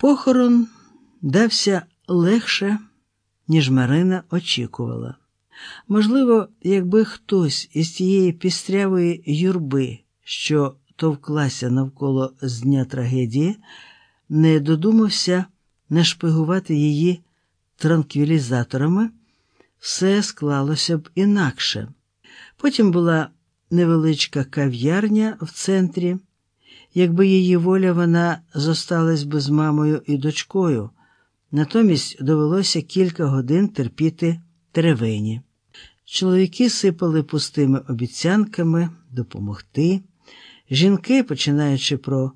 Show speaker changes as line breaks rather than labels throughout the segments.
Похорон дався легше, ніж Марина очікувала. Можливо, якби хтось із тієї пістрявої юрби, що товклася навколо з дня трагедії, не додумався нашпигувати її транквілізаторами, все склалося б інакше. Потім була невеличка кав'ярня в центрі. Якби її воля вона зосталась би з мамою і дочкою, натомість довелося кілька годин терпіти теревені. Чоловіки сипали пустими обіцянками допомогти. Жінки, починаючи про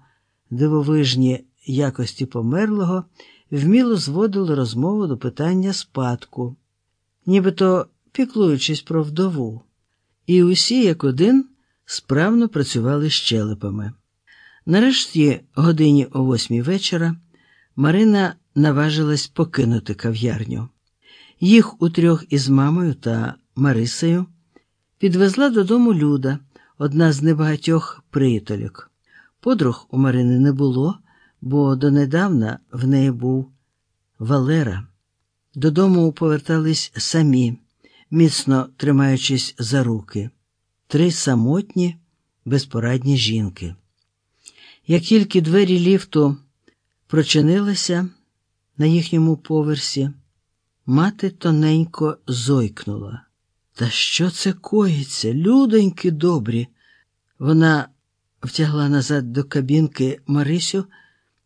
дивовижні якості померлого, вміло зводили розмову до питання спадку, нібито піклуючись про вдову. І усі, як один, справно працювали щелепами. Нарешті, годині о восьмій вечора, Марина наважилась покинути кав'ярню. Їх утрьох із мамою та Марисею підвезла додому Люда, одна з небагатьох приятелюк. Подруг у Марини не було, бо донедавна в неї був Валера. Додому повертались самі, міцно тримаючись за руки, три самотні, безпорадні жінки. Як тільки двері ліфту прочинилися на їхньому поверсі, мати тоненько зойкнула. Та що це коїться, людоньки добрі? Вона втягла назад до кабінки Марисю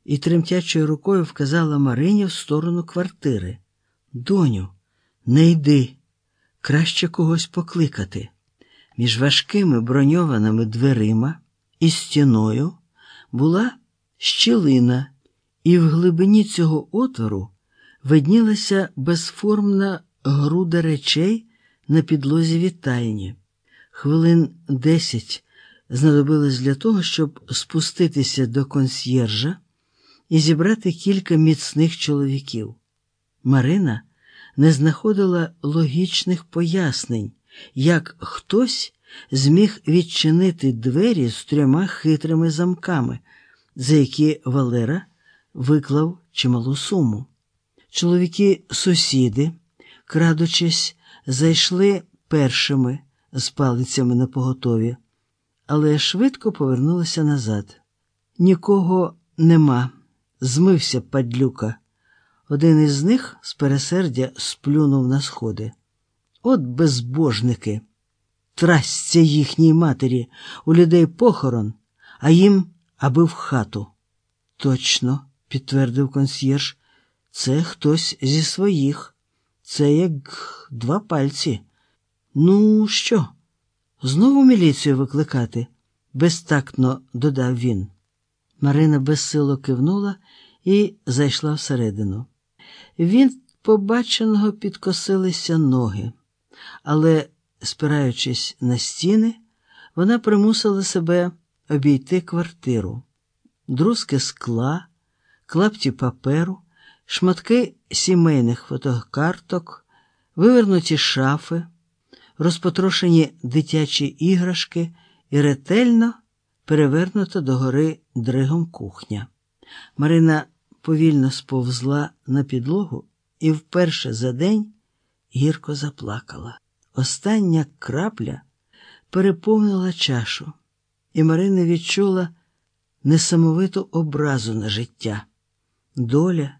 і тремтячою рукою вказала Марині в сторону квартири. Доню, не йди, краще когось покликати. Між важкими броньованими дверима і стіною була щілина, і в глибині цього отвору виднілася безформна груда речей на підлозі вітальні. Хвилин десять знадобилось для того, щоб спуститися до консьєржа і зібрати кілька міцних чоловіків. Марина не знаходила логічних пояснень, як хтось зміг відчинити двері з трьома хитрими замками, за які Валера виклав чималу суму. Чоловіки сусіди, крадучись, зайшли першими з палицями на поготові, але швидко повернулися назад. Нікого нема, змився падлюка. Один із них з пересердя сплюнув на сходи. От безбожники, трасться їхній матері, у людей похорон, а їм аби в хату. Точно, підтвердив консьєрж, це хтось зі своїх. Це як два пальці. Ну, що? Знову міліцію викликати? безтактно додав він. Марина безсило кивнула і зайшла всередину. Він побаченого підкосилися ноги, але, спираючись на стіни, вона примусила себе обійти квартиру, друзки скла, клапті паперу, шматки сімейних фотокарток, вивернуті шафи, розпотрошені дитячі іграшки і ретельно перевернута догори дригом кухня. Марина повільно сповзла на підлогу і вперше за день гірко заплакала. Остання крапля переповнила чашу, і Марина відчула несамовиту образу на життя. Доля,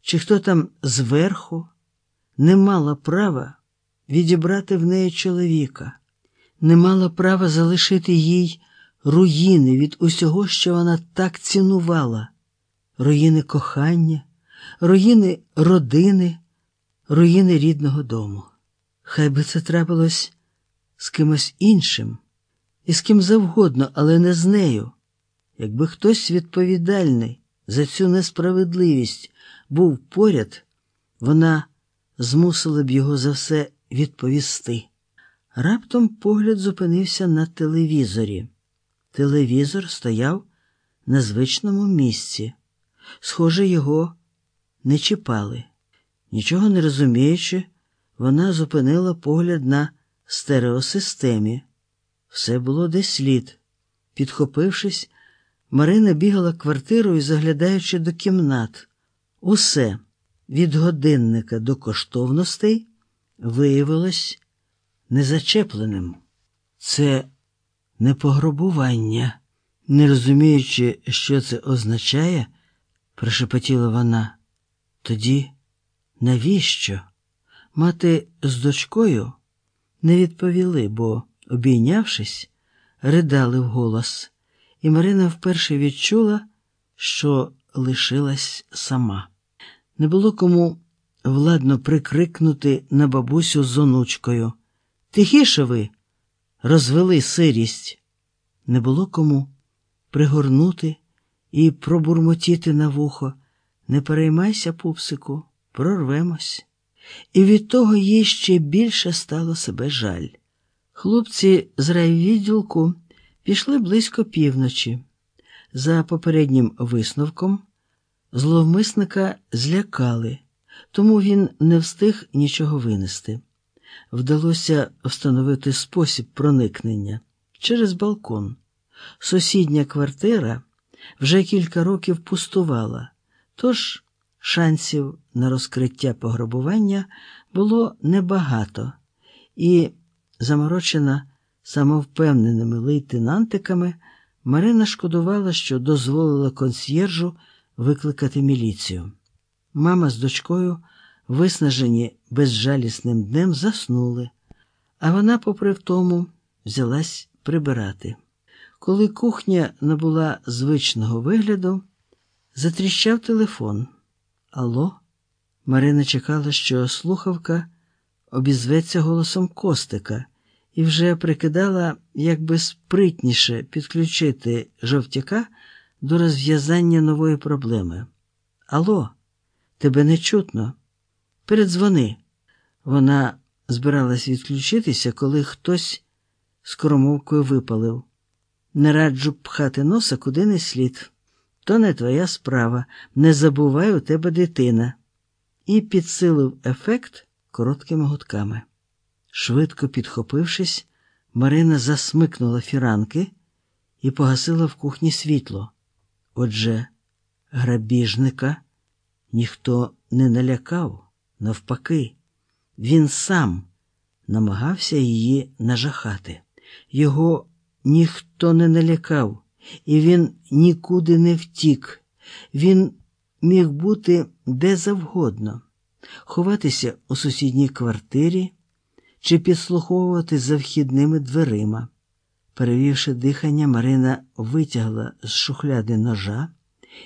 чи хто там зверху, не мала права відібрати в неї чоловіка, не мала права залишити їй руїни від усього, що вона так цінувала руїни кохання, руїни родини, руїни рідного дому. Хай би це трапилось з кимось іншим, і з ким завгодно, але не з нею. Якби хтось відповідальний за цю несправедливість був поряд, вона змусила б його за все відповісти. Раптом погляд зупинився на телевізорі. Телевізор стояв на звичному місці. Схоже, його не чіпали. Нічого не розуміючи, вона зупинила погляд на стереосистемі. Все було десь слід. Підхопившись, Марина бігала квартирою, заглядаючи до кімнат. Усе від годинника до коштовностей виявилось незачепленим. Це не пограбування. Не розуміючи, що це означає, прошепотіла вона. Тоді навіщо? Мати з дочкою не відповіли, бо, обійнявшись, ридали вголос, і Марина вперше відчула, що лишилась сама. Не було кому владно прикрикнути на бабусю з онучкою. Тихіше ви розвели сирість. Не було кому пригорнути і пробурмотіти на вухо. Не переймайся, пупсику, прорвемось. І від того їй ще більше стало себе жаль. Хлопці з райвідділку пішли близько півночі. За попереднім висновком, зловмисника злякали, тому він не встиг нічого винести. Вдалося встановити спосіб проникнення через балкон. Сусідня квартира вже кілька років пустувала, тож шансів на розкриття пограбування було небагато, і, заморочена самовпевненими лейтенантиками, Марина шкодувала, що дозволила консьєржу викликати міліцію. Мама з дочкою, виснажені безжалісним днем, заснули, а вона, попри втому, взялась прибирати. Коли кухня набула звичного вигляду, затріщав телефон. Алло? Марина чекала, що слухавка обізветься голосом Костика і вже прикидала, як би спритніше підключити жовтяка до розв'язання нової проблеми. Алло, тебе не чутно? Передзвони. Вона збиралась відключитися, коли хтось скоромовкою випалив. Не раджу пхати носа куди не слід. То не твоя справа. Не забувай у тебе дитина. І підсилив ефект короткими гудками. Швидко підхопившись, Марина засмикнула фіранки і погасила в кухні світло. Отже, грабіжника ніхто не налякав, навпаки, він сам намагався її нажахати. Його ніхто не налякав, і він нікуди не втік. Він міг бути де завгодно, ховатися у сусідній квартирі чи підслуховувати за вхідними дверима. Перевівши дихання, Марина витягла з шухляди ножа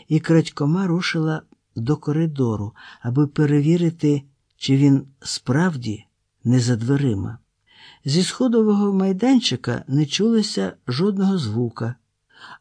і крадькома рушила до коридору, аби перевірити, чи він справді не за дверима. Зі сходового майданчика не чулося жодного звука.